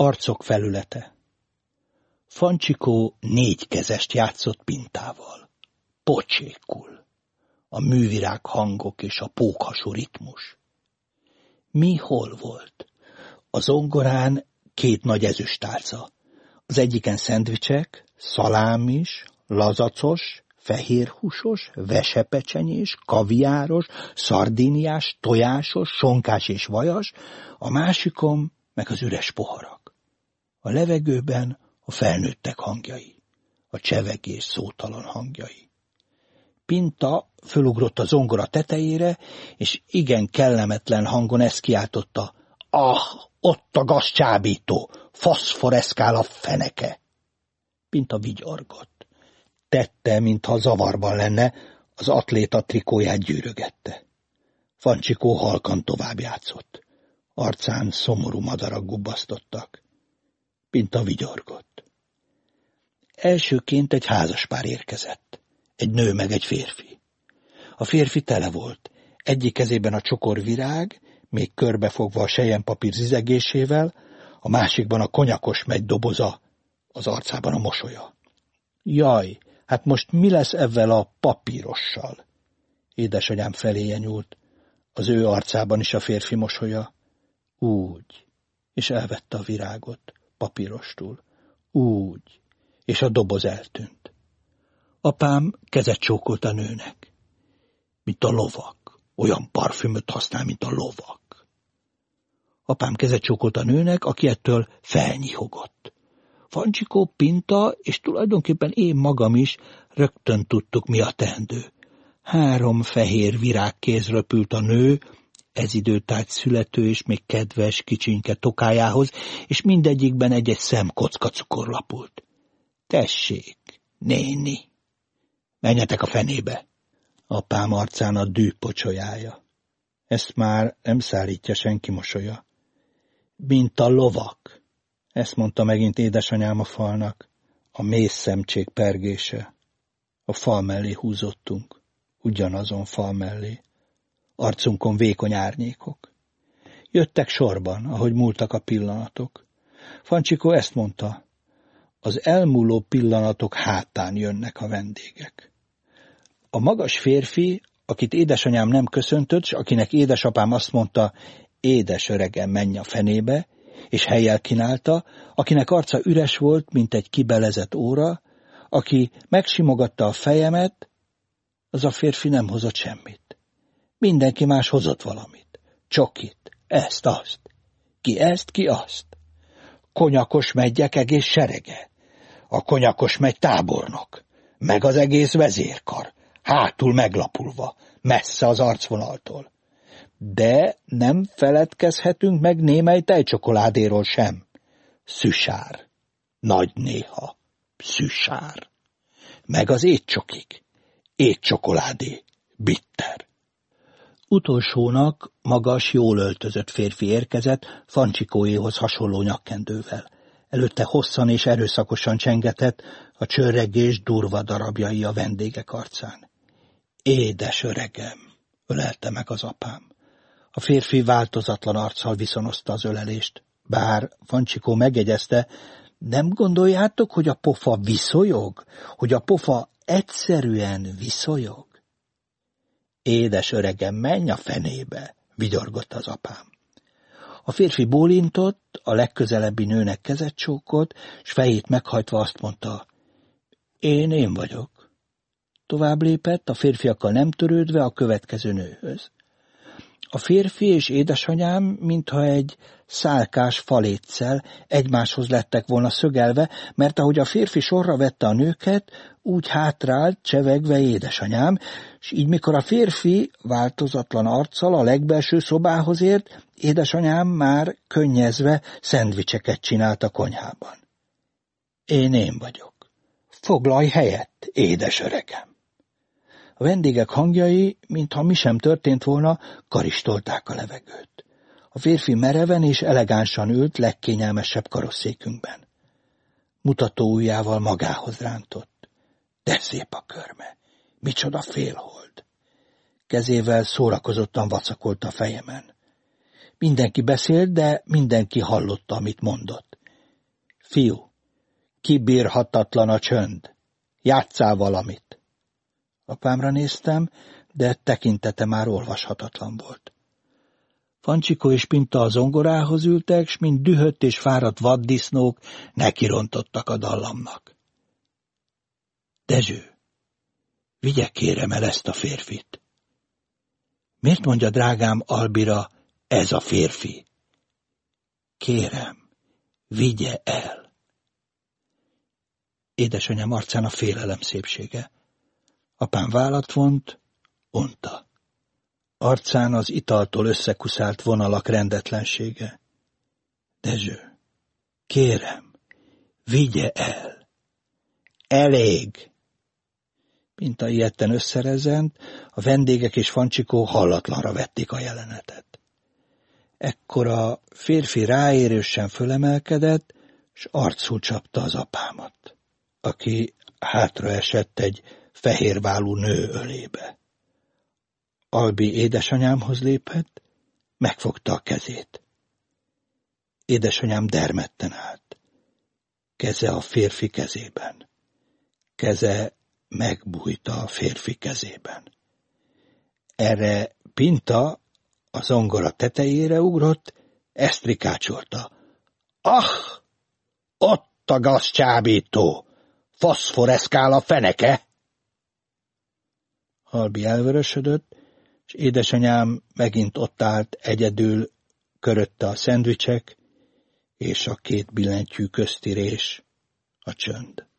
Arcok felülete Fancsikó négy kezest játszott pintával. Pocsékul. A művirág hangok és a pókhasú ritmus. Mi hol volt? A zongorán két nagy ezüstálca. Az egyiken szendvicsek, szalámis, lazacos, fehérhúsos, vesepecsenyés, kaviáros, szardíniás, tojásos, sonkás és vajas, a másikon meg az üres poharak. A levegőben a felnőttek hangjai, a csevegés szótalan hangjai. Pinta fölugrott a zongora tetejére, és igen kellemetlen hangon ezt kiáltotta. Ah, ott a gazcsábító, faszforeszkál a feneke. Pinta vigyorgott. Tette, mintha zavarban lenne, az atléta trikóját gyűrögette. Fancsikó halkan tovább játszott. Arcán szomorú madarak gubbasztottak. Pinta vigyorgott. Elsőként egy házaspár érkezett. Egy nő meg egy férfi. A férfi tele volt. Egyik kezében a csokor virág, még körbefogva a sejempapír zizegésével, a másikban a konyakos megy doboza, az arcában a mosolya. Jaj, hát most mi lesz ezzel a papírossal? Édesanyám feléje nyúlt, az ő arcában is a férfi mosolya. Úgy, és elvette a virágot papírostul. Úgy, és a doboz eltűnt. Apám kezet csókolt a nőnek, mint a lovak. Olyan parfümöt használ, mint a lovak. Apám kezet csókolt a nőnek, aki ettől felnyihogott. Fancsikó, Pinta, és tulajdonképpen én magam is rögtön tudtuk, mi a teendő. Három fehér virágkéz röpült a nő, ez időtájt születő és még kedves kicsinke tokájához, és mindegyikben egy-egy szem kocka cukor lapult. Tessék, néni, menjetek a fenébe! Apám arcán a dű pocsolyája. Ezt már nem szállítja senki mosolya. Mint a lovak, ezt mondta megint édesanyám a falnak, a mész szemcsék pergése. A fal mellé húzottunk, ugyanazon fal mellé. Arcunkon vékony árnyékok. Jöttek sorban, ahogy múltak a pillanatok. Fancsikó ezt mondta, az elmúló pillanatok hátán jönnek a vendégek. A magas férfi, akit édesanyám nem köszöntött, és akinek édesapám azt mondta, édes öregem, menj a fenébe, és helyel kínálta, akinek arca üres volt, mint egy kibelezett óra, aki megsimogatta a fejemet, az a férfi nem hozott semmit. Mindenki más hozott valamit. Csokit, ezt, azt. Ki ezt, ki azt. Konyakos megyek egész serege. A konyakos megy tábornok. Meg az egész vezérkar. Hátul meglapulva. Messze az arcvonaltól. De nem feledkezhetünk meg némely tejcsokoládéról sem. Szüsár. Nagy néha. Szüsár. Meg az étcsokik. Étcsokoládé. Bitter. Utolsónak magas, jól öltözött férfi érkezett, Fancsikóéhoz hasonló nyakkendővel. Előtte hosszan és erőszakosan csengetett, a csörregés durva darabjai a vendégek arcán. Édes öregem, ölelte meg az apám. A férfi változatlan arccal viszonozta az ölelést, bár Fancsikó megjegyezte, nem gondoljátok, hogy a pofa viszonyog? Hogy a pofa egyszerűen viszonyog? Édes öregem, menj a fenébe, vigyorgott az apám. A férfi bólintott, a legközelebbi nőnek kezet csókolt, s fejét meghajtva azt mondta, én én vagyok. Tovább lépett, a férfiakkal nem törődve a következő nőhöz. A férfi és édesanyám, mintha egy szálkás faléccel egymáshoz lettek volna szögelve, mert ahogy a férfi sorra vette a nőket, úgy hátrált, csevegve édesanyám, és így mikor a férfi változatlan arccal a legbelső szobához ért, édesanyám már könnyezve szendvicseket csinált a konyhában. Én én vagyok. Foglalj helyet, édes öregem. A vendégek hangjai, mintha mi sem történt volna, karistolták a levegőt. A férfi mereven és elegánsan ült legkényelmesebb karosszékünkben. Mutató ujjával magához rántott. De szép a körme, micsoda félhold. Kezével szórakozottan vacakolt a fejemen. Mindenki beszélt, de mindenki hallotta, amit mondott. Fiú, kibírhatatlan a csönd. Játszál valamit. Apámra néztem, de tekintete már olvashatatlan volt. Fancsikó és Pinta a zongorához ültek, s mint dühött és fáradt vaddisznók nekirontottak a dallamnak. Dezső, vigye kérem el ezt a férfit. Miért mondja drágám Albira, ez a férfi? Kérem, vigye el. Édesanyám arcán a félelem szépsége. Apám vállat vont, unta. Arcán az italtól összekuszált vonalak rendetlensége. Dezső, kérem, vigye el. Elég! Mint a ilyetten összerezent, a vendégek és Fancsikó hallatlanra vették a jelenetet. Ekkor a férfi ráérősen fölemelkedett, s arcul csapta az apámat, aki hátra esett egy fehérválú nő ölébe. Albi édesanyámhoz lépett, megfogta a kezét. Édesanyám dermedten állt. Keze a férfi kezében. Keze megbújta a férfi kezében. Erre Pinta a zongora tetejére ugrott, ezt rikácsolta. Ah! Ott a gazcsábító! Foszforeszkál a feneke! Albi elvörösödött, és édesanyám megint ott állt egyedül, körötte a szendvicsek, és a két billentyű köztirés, a csönd.